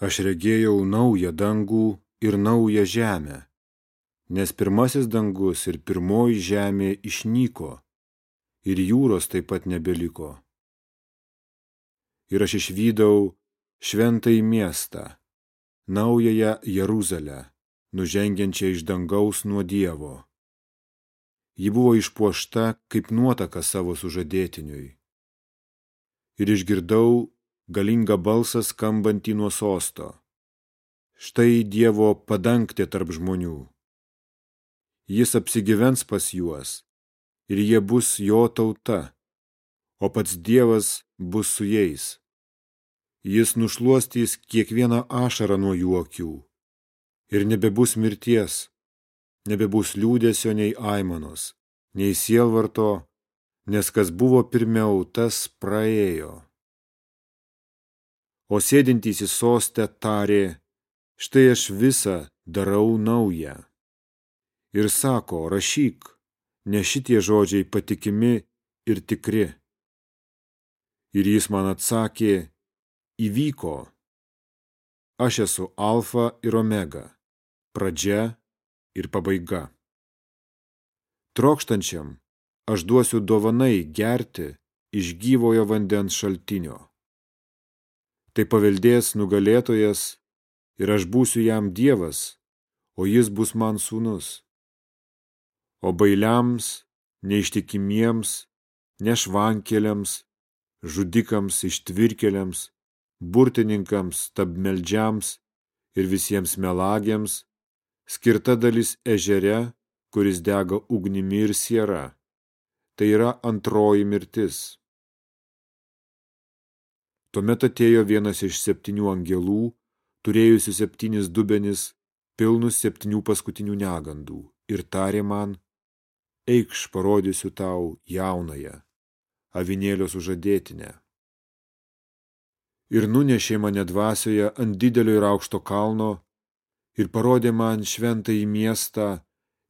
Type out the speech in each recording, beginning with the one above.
Aš regėjau naują dangų ir naują žemę, nes pirmasis dangus ir pirmoji žemė išnyko, ir jūros taip pat nebeliko. Ir aš išvydau šventąjį miestą, naująją Jeruzalę, nužengiančią iš dangaus nuo Dievo. Ji buvo išpuošta kaip nuotaka savo sužadėtiniui. Ir išgirdau galingą balsą skambantį nuo sosto. Štai Dievo padangtė tarp žmonių. Jis apsigyvens pas juos ir jie bus jo tauta, o pats Dievas bus su jais. Jis nušluostys kiekvieną ašarą nuo jų akių ir nebebus mirties, nebebus liūdėsio nei aimanos, nei sielvarto, nes kas buvo pirmiau, tas praėjo. O sėdintys į sostę tarė, štai aš visą darau naują. Ir sako, rašyk, nes šitie žodžiai patikimi ir tikri. Ir jis man atsakė, įvyko. Aš esu alfa ir omega, pradžia ir pabaiga. Trokštančiam aš duosiu dovanai gerti iš gyvojo vandens šaltinio. Tai paveldės nugalėtojas ir aš būsiu jam dievas, o jis bus man sūnus. O bailiams, neištikimiems, nešvankeliams, žudikams, ištvirkeliams, burtininkams, tabmeldžiams ir visiems melagiams, skirta dalis ežere, kuris dega ugnimi ir siera. Tai yra antroji mirtis. Tuomet atėjo vienas iš septynių angelų, turėjusių septynis dubenis, pilnus septynių paskutinių negandų, ir tarė man, eikš parodysiu tau jaunąją, avinėlio sužadėtinę. Ir nunešė mane dvasioje ant didelio ir aukšto kalno ir parodė man šventąjį miestą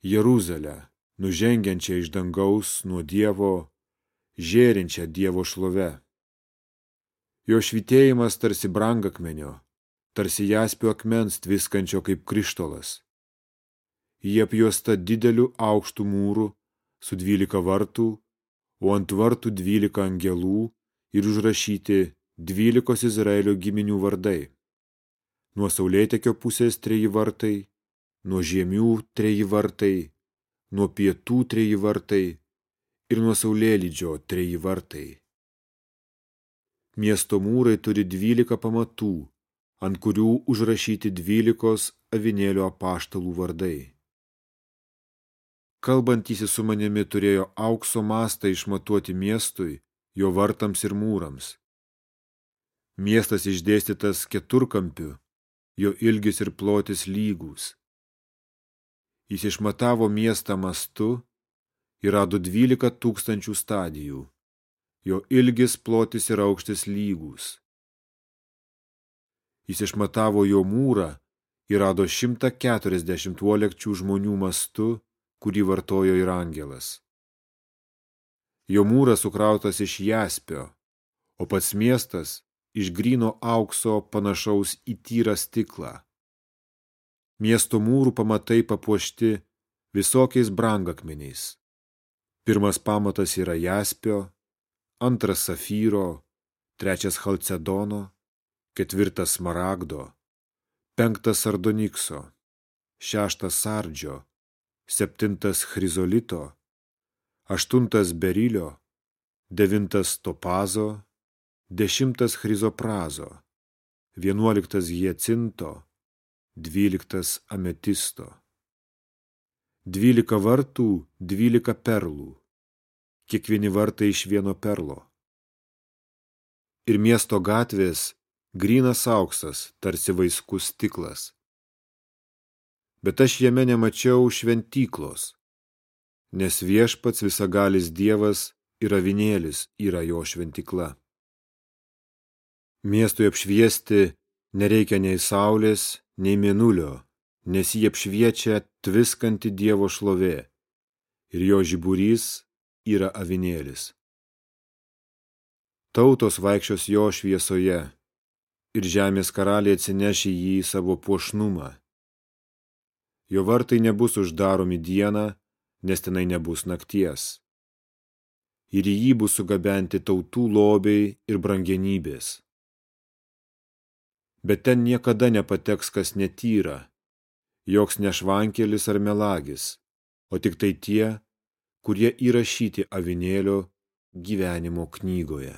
Jeruzalę, nužengiančią iš dangaus nuo Dievo, žėrinčią Dievo šlove. Jo švitėjimas tarsi brangakmenio, tarsi jaspio akmens tviskančio kaip krištolas. Jie apjuosta dideliu aukštų mūrų su dvylika vartų, o ant vartų dvylika angelų ir užrašyti dvylikos Izraelio giminių vardai. Nuo saulėtekio pusės treji vartai, nuo žiemių treji vartai, nuo pietų treji vartai ir nuo saulėlydžio treji vartai. Miesto mūrai turi dvylika pamatų, ant kurių užrašyti dvylikos avinėlio apaštalų vardai. Kalbantysis su manimi turėjo aukso mastą išmatuoti miestui, jo vartams ir mūrams. Miestas išdėstytas keturkampiu, jo ilgis ir plotis lygūs. Jis išmatavo miestą mastu ir rado dvylika tūkstančių stadijų. Jo ilgis, plotis ir aukštis lygūs. Jis išmatavo jo mūrą ir rado 140 uolekčių žmonių mastu, kurį vartojo ir angelas. Jo mūras sukrautas iš jaspio, o pats miestas iš gryno aukso panašaus į tyrą stiklą. Miesto mūrų pamatai papuošti visokiais brangakmeniais. Pirmas pamatas yra jaspio, antras safyro, trečias halcedono, ketvirtas smaragdo, penktas sardonikso, šeštas sardžio, septintas chrizolito, aštuntas berilio, devintas topazo, dešimtas chrizoprazo, vienuoliktas hiecinto, dvyliktas ametisto. Dvylika vartų, dvylika perlų, kiekvieni vartai iš vieno perlo. Ir miesto gatvės grynas auksas, tarsi vaiskus stiklas. Bet aš jame nemačiau šventyklos, nes viešpats visagalis dievas ir avinėlis yra jo šventikla. Miestui apšviesti nereikia nei saulės, nei mėnulio, nes jį apšviečia tviskanti Dievo šlovė ir jo žiburys yra avinėlis. Tautos vaikščios jo šviesoje, ir žemės karaliai atsinešė jį į savo puošnumą. Jo vartai nebus uždaromi dieną, nes tenai nebus nakties. Ir į jį bus sugabenti tautų lobiai ir brangenybės. Bet ten niekada nepateks kas netyra, joks nešvankėlis ar melagis, o tik tai tie, kurie įrašyti avinėlio gyvenimo knygoje.